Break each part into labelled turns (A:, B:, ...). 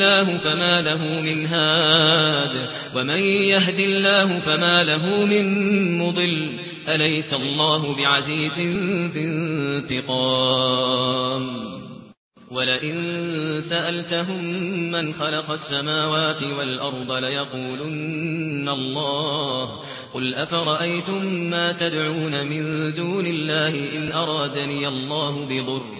A: الله فما له من هاد ومن يهد الله فما له من مضل أليس الله بعزيز في انتقام ولئن سألتهم من خلق السماوات والأرض ليقولن الله قل أفرأيتم ما تدعون من دون الله إن أرادني الله بضر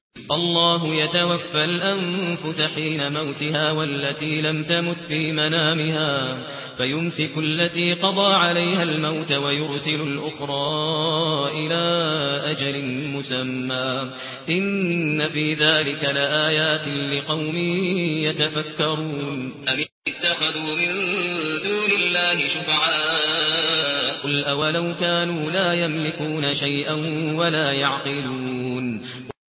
A: الله يتوفى الأنفس حين موتها والتي لم تمت في منامها فيمسك التي قضى عليها الموت ويرسل الأخرى إلى أجل مسمى. إن في ذلك لآيات لقوم يتفكرون. أم اتخذوا من دون الله شفعاء؟ قل أولو كانوا لا يملكون شيئا ولا يعقلون.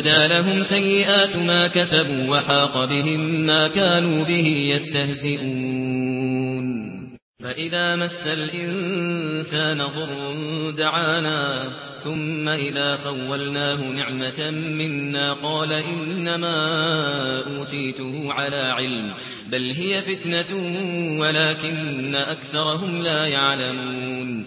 A: بدا لهم سيئات ما كسبوا وحاق بهم ما كانوا به يستهزئون فإذا مس الإنسان ضر دعانا ثم إذا خولناه نعمة منا قال إنما أوتيته على علم بل هي فتنة ولكن أكثرهم لا يعلمون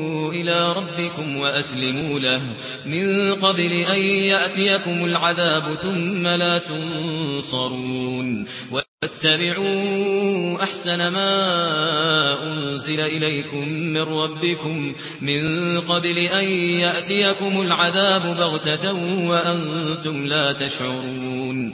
A: إِلَى رَبِّكُمْ وَأَسْلِمُوا لَهُ. مِنْ قَبْلِ أَنْ يَأْتِيَكُمُ الْعَذَابُ ثُمَّ لَا تُنْصَرُونَ. واتبعوا أحسن ما أنزل إليكم من ربكم. من قبل أن يأتيكم العذاب بغتة وأنتم لا تشعرون.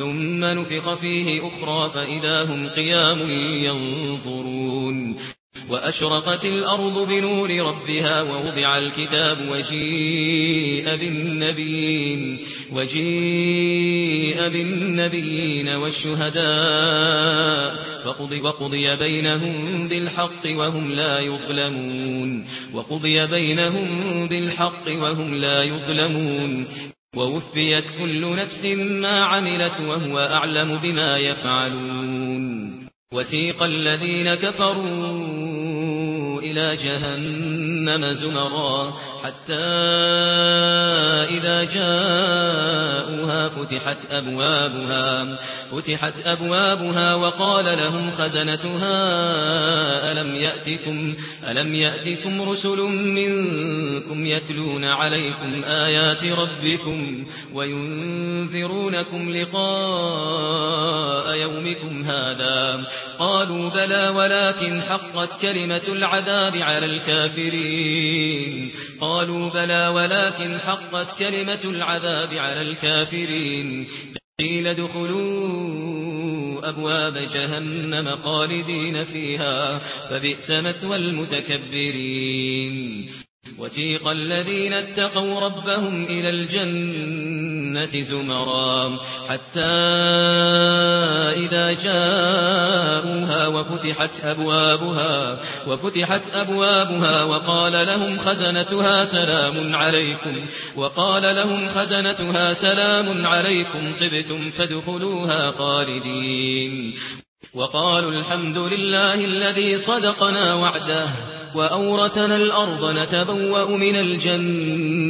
A: ثم نفخ فيه أخرى فإذا هم قيام ينظرون. وأشرقت الأرض بنور ربها ووضع الكتاب وجيء بالنبيين وجيء بالنبيين والشهداء فقضي وقضي بينهم بالحق وهم لا يظلمون. وقضي بينهم بالحق وهم لا يظلمون. ووفيت كل نفس ما عملت وهو أعلم بما يفعلون. وسيق الذين كفروا إلى جهنم. جهنم زمرا حتى إذا جاءوها فتحت أبوابها فتحت أبوابها وقال لهم خزنتها ألم يأتكم ألم يأتكم رسل منكم يتلون عليكم آيات ربكم وينذرونكم لقاء يومكم هذا؟ قالوا بلى ولكن حقت كلمة العذاب على الكافرين. الكافرين. قالوا بلى ولكن حقت كلمة العذاب على الكافرين. قيل دخلوا أبواب جهنم قالدين فيها فبئس مثوى المتكبرين. وسيق الذين اتقوا ربهم إلى الجنة. الجنة زمرا. حتى إذا جاءوها وفتحت أبوابها وفتحت أبوابها وقال لهم خزنتها سلام عليكم وقال لهم خزنتها سلام عليكم طبتم فادخلوها خالدين. وقالوا الحمد لله الذي صدقنا وعده وأورثنا الأرض نتبوأ من الجنة.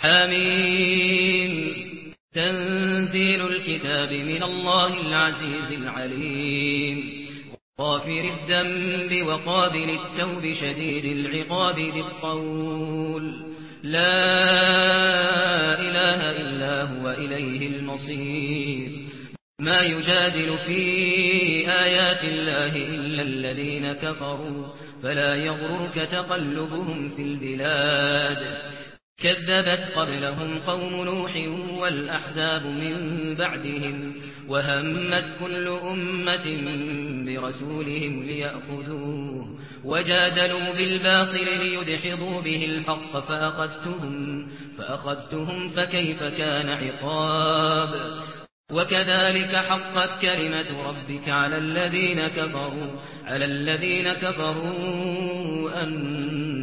A: حميم تنزيل الكتاب من الله العزيز العليم. غافر الذنب وقابل التوب شديد العقاب بالقول لا إله إلا هو إليه المصير. ما يجادل في آيات الله إلا الذين كفروا. فلا يغررك تقلبهم في البلاد. كذبت قبلهم قوم نوح والأحزاب من بعدهم وهمت كل أمة برسولهم ليأخذوه وجادلوا بالباطل ليدحضوا به الحق فأخذتهم, فأخذتهم فكيف كان عقاب وكذلك حقت كلمة ربك على الذين كفروا على الذين كفروا أن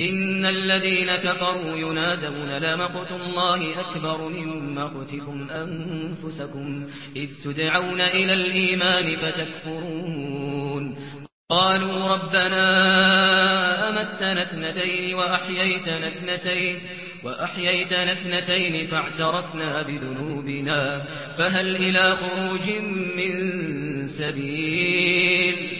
A: إن الذين كفروا ينادون لمقت الله أكبر من مقتكم أنفسكم إذ تدعون إلى الإيمان فتكفرون. قالوا ربنا أمتنا اثنتين وأحييتنا اثنتين وأحييتنا اثنتين فاعترفنا بذنوبنا فهل إلى خروج من سبيل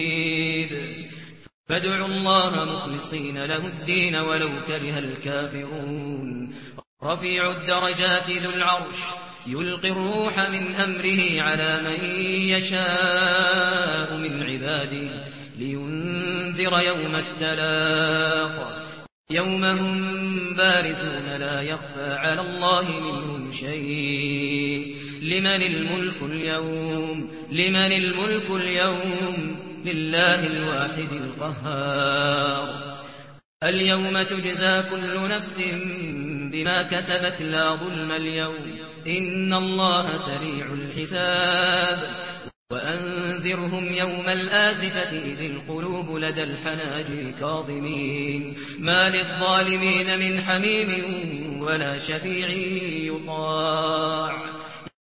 A: فادعوا الله مخلصين له الدين ولو كره الكافرون. رفيع الدرجات ذو العرش يلقي الروح من أمره على من يشاء من عباده لينذر يوم التلاق. يوم هم بارسون لا يخفى على الله منهم شيء. لمن الملك اليوم؟ لمن الملك اليوم؟ لله الواحد القهار. اليوم تجزى كل نفس بما كسبت لا ظلم اليوم. إن الله سريع الحساب. وأنذرهم يوم الآزفة إذ القلوب لدى الحناجي كاظمين. ما للظالمين من حميم ولا شفيع يطاع.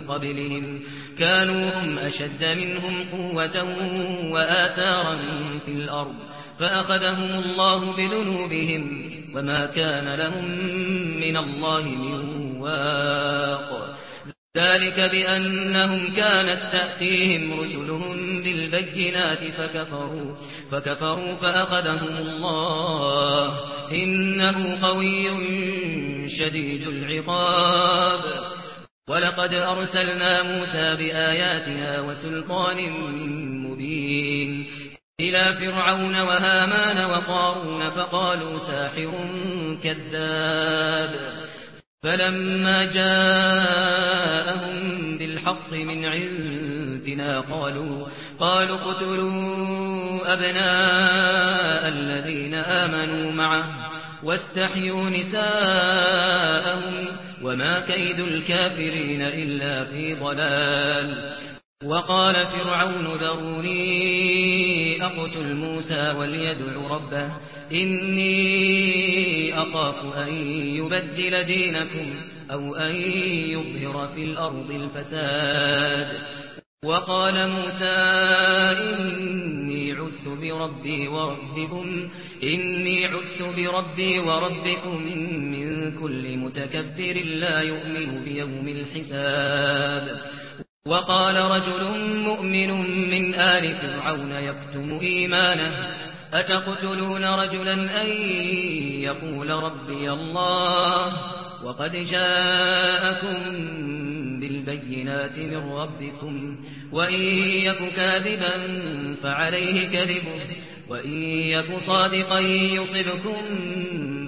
A: من قبلهم كانوا هم أشد منهم قوة وآثارا في الأرض فأخذهم الله بذنوبهم وما كان لهم من الله من واق ذلك بأنهم كانت تأتيهم رسلهم بالبينات فكفروا, فكفروا فأخذهم الله إنه قوي شديد العقاب ولقد أرسلنا موسى بآياتنا وسلطان مبين. إلى فرعون وهامان وقارون فقالوا ساحر كذاب. فلما جاءهم بالحق من عندنا قالوا قالوا قتلوا أبناء الذين آمنوا معه واستحيوا نساءهم وما كيد الكافرين إلا في ضلال. وقال فرعون ذروني أقتل موسى وليدع ربه. إني أقاف أن يبدل دينكم أو أن يظهر في الأرض الفساد. وقال موسى إني عثت بربي وربكم. إني عثت بربي وربكم. من لكل متكبر لا يؤمن بيوم الحساب. وقال رجل مؤمن من آل فرعون يكتم إيمانه أتقتلون رجلا أن يقول ربي الله؟ وقد جاءكم بالبينات من ربكم وإن يك كاذبا فعليه كذبه وإن يك صادقا يصبكم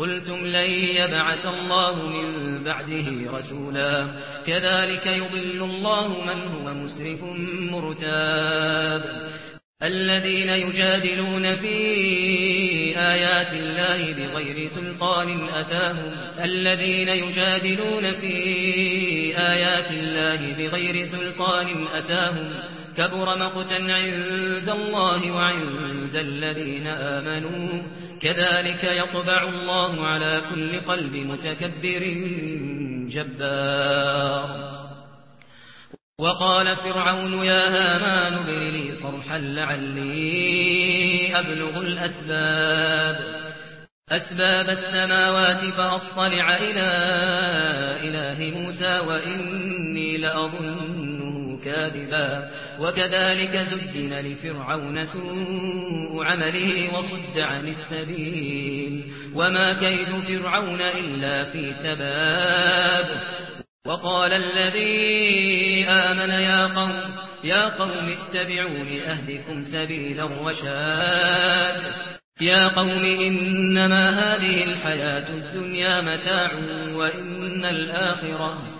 A: قلتم لن يبعث الله من بعده رسولا. كذلك يضل الله من هو مسرف مرتاب. الذين يجادلون في آيات الله بغير سلطان أتاهم. الذين يجادلون في آيات الله بغير سلطان أتاهم. كبر مقتا عند الله وعند الذين آمنوا. كذلك يطبع الله على كل قلب متكبر جبار. وقال فرعون يا هامان ابن لي صرحا لعلي أبلغ الأسباب. أسباب السماوات فأطلع إلى إله موسى وإني لأظن كاذبا وكذلك زدن لفرعون سوء عمله وصد عن السبيل وما كيد فرعون إلا في تباب وقال الذي آمن يا قوم يا قوم اتبعوا أهدكم سبيلا وشاد يا قوم إنما هذه الحياة الدنيا متاع وإن الآخرة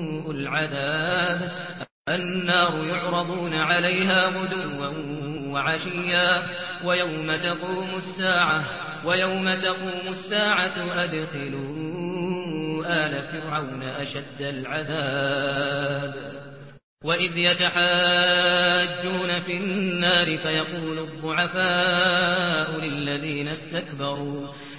A: العذاب النار يعرضون عليها غدوا وعشيا ويوم تقوم الساعة ويوم تقوم الساعة أدخلوا آل فرعون أشد العذاب وَإِذْ يَتَحَاجُّونَ فِي النَّارِ فَيَقُولُ الضُّعَفَاءُ لِلَّذِينَ اسْتَكْبَرُوا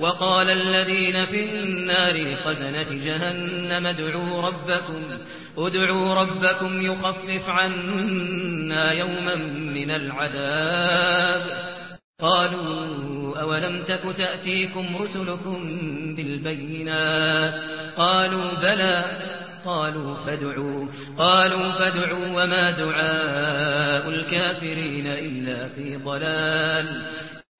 A: وقال الذين في النار خزنة جهنم ادعوا ربكم ادعوا ربكم يخفف عنا يوما من العذاب. قالوا أولم تك تأتيكم رسلكم بالبينات؟ قالوا بلى. قالوا فادعوا. قالوا فادعوا وما دعاء الكافرين إلا في ضلال.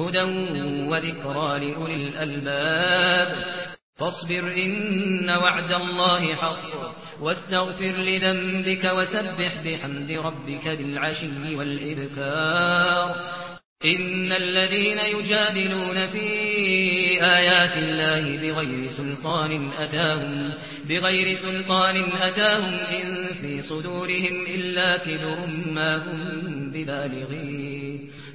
A: هدى وذكرى لأولي الألباب فاصبر إن وعد الله حق واستغفر لذنبك وسبح بحمد ربك بالعشي والإبكار إن الذين يجادلون في آيات الله بغير سلطان أتاهم بغير سلطان أتاهم إن في صدورهم إلا كبر ما هم ببالغين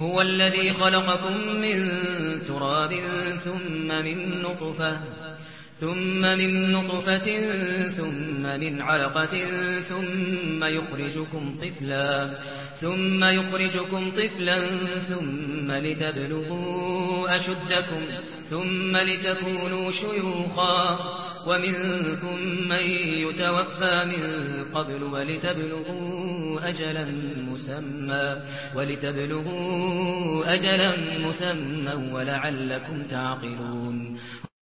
A: هو الذي خلقكم من تراب ثم من نطفة. ثم من نطفة ثم من علقة ثم يخرجكم طفلا ثم يخرجكم طفلا ثم لتبلغوا أشدكم ثم لتكونوا شيوخا. ومنكم من يتوفى من قبل ولتبلغوا أجلا مسمى ولتبلغوا أجلا مسمى ولعلكم تعقلون.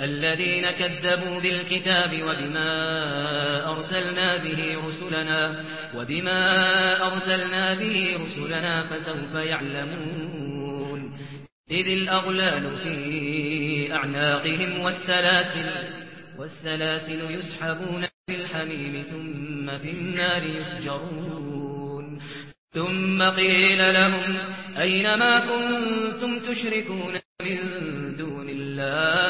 A: الذين كذبوا بالكتاب وبما أرسلنا به رسلنا وبما أرسلنا به رسلنا فسوف يعلمون إذ الأغلال في أعناقهم والسلاسل والسلاسل يسحبون في الحميم ثم في النار يسجرون ثم قيل لهم أين ما كنتم تشركون من دون الله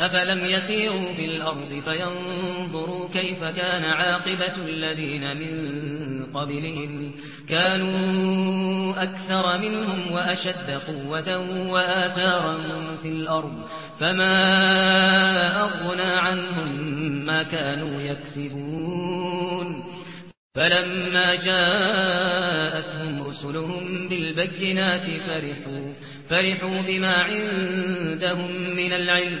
A: أفلم يسيروا في الأرض فينظروا كيف كان عاقبة الذين من قبلهم كانوا أكثر منهم وأشد قوة وآثارا في الأرض فما أغنى عنهم ما كانوا يكسبون فلما جاءتهم رسلهم بالبينات فرحوا فرحوا بما عندهم من العلم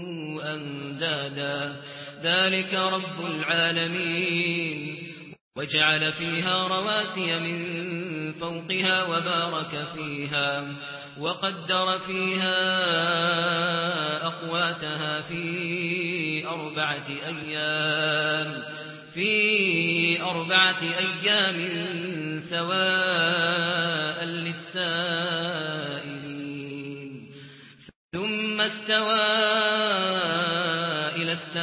A: أندادا ذلك رب العالمين. وجعل فيها رواسي من فوقها وبارك فيها. وقدر فيها أقواتها في أربعة أيام. في أربعة أيام سواء للسائلين. ثم استوى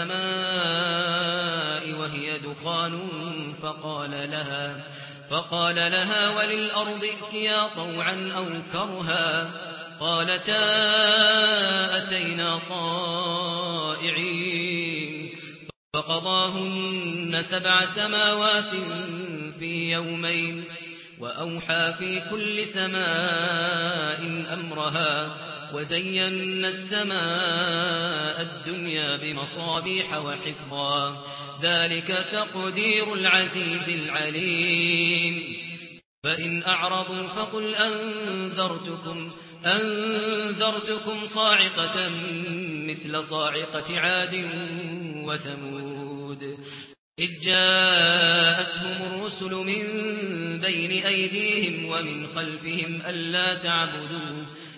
A: السماء وهي دخان فقال لها فقال لها وللأرض اتيا طوعا أو كرها. قالتا أتينا طائعين. فقضاهن سبع سماوات في يومين وأوحى في كل سماء أمرها. وزينا السماء الدنيا بمصابيح وحفظا. ذلك تقدير العزيز العليم. فإن أعرضوا فقل أنذرتكم أنذرتكم صاعقة مثل صاعقة عاد وثمود. إذ جاءتهم الرسل من بين أيديهم ومن خلفهم ألا تعبدوه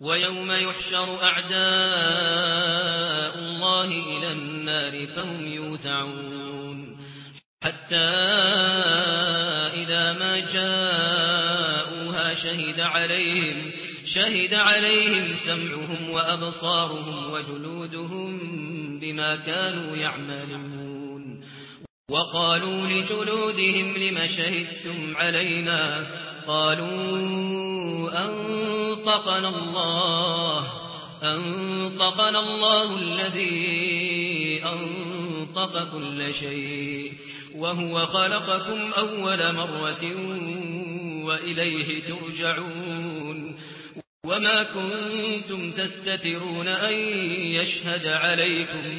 A: وَيَوْمَ يُحْشَرُ أَعْدَاءُ اللَّهِ إِلَى النَّارِ فَهُمْ يُوزَعُونَ. حَتَّى إِذَا مَا جَاءُوهَا شَهِدَ عَلَيْهِمْ شَهِدَ عَلَيْهِمْ سَمْعُهُمْ وَأَبْصَارُهُمْ وَجُلُودُهُمْ بِمَا كَانُوا يَعْمَلُونَ. وَقَالُوا لِجُلُودِهِمْ لِمَ شَهِدتُّمْ عَلَيْنَا؟ قَالُوا أَنْ أنطقنا الله أنطقنا الله الذي أنطق كل شيء وهو خلقكم أول مرة وإليه ترجعون. وما كنتم تستترون أن يشهد عليكم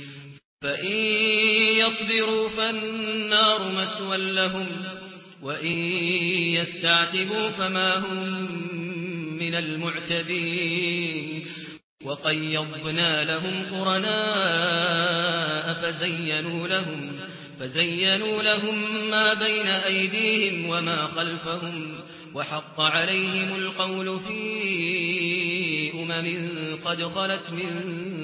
A: فإن يصبروا فالنار مسوى لهم وإن يستعتبوا فما هم من المعتبين وقيضنا لهم قرناء فزينوا لهم فزينوا لهم ما بين أيديهم وما خلفهم وحق عليهم القول في أمم قد خلت من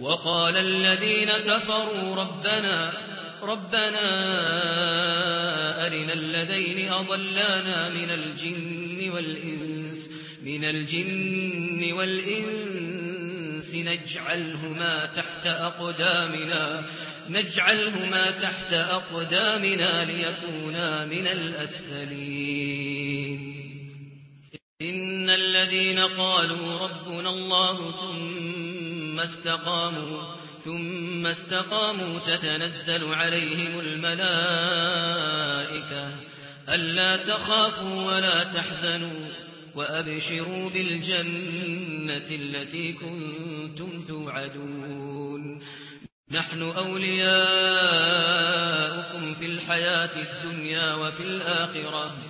A: وقال الذين كفروا ربنا ربنا أرنا الذين أضلانا من الجن والإنس من الجن والإنس نجعلهما تحت أقدامنا نجعلهما تحت أقدامنا ليكونا من الأسفلين إن الذين قالوا ربنا الله ثم ثم استقاموا ثم استقاموا تتنزل عليهم الملائكة. ألا تخافوا ولا تحزنوا وأبشروا بالجنة التي كنتم توعدون. نحن أولياؤكم في الحياة الدنيا وفي الآخرة.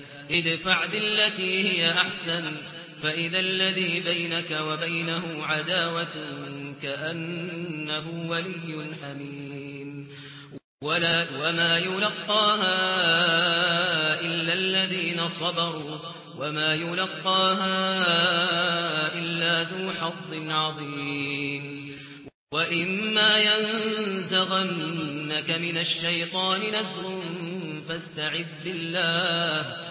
A: ادفع بالتي هي أحسن فإذا الذي بينك وبينه عداوة كأنه ولي حميم. ولا وما يلقاها إلا الذين صبروا وما يلقاها إلا ذو حظ عظيم. وإما ينزغنك من الشيطان نزغ فاستعذ بالله.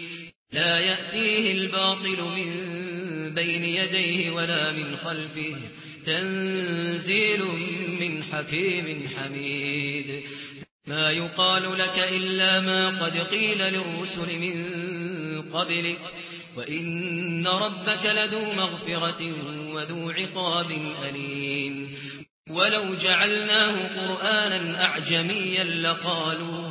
A: لا يأتيه الباطل من بين يديه ولا من خلفه تنزيل من حكيم حميد. ما يقال لك إلا ما قد قيل للرسل من قبلك وإن ربك لذو مغفرة وذو عقاب أليم. ولو جعلناه قرآنا أعجميا لقالوا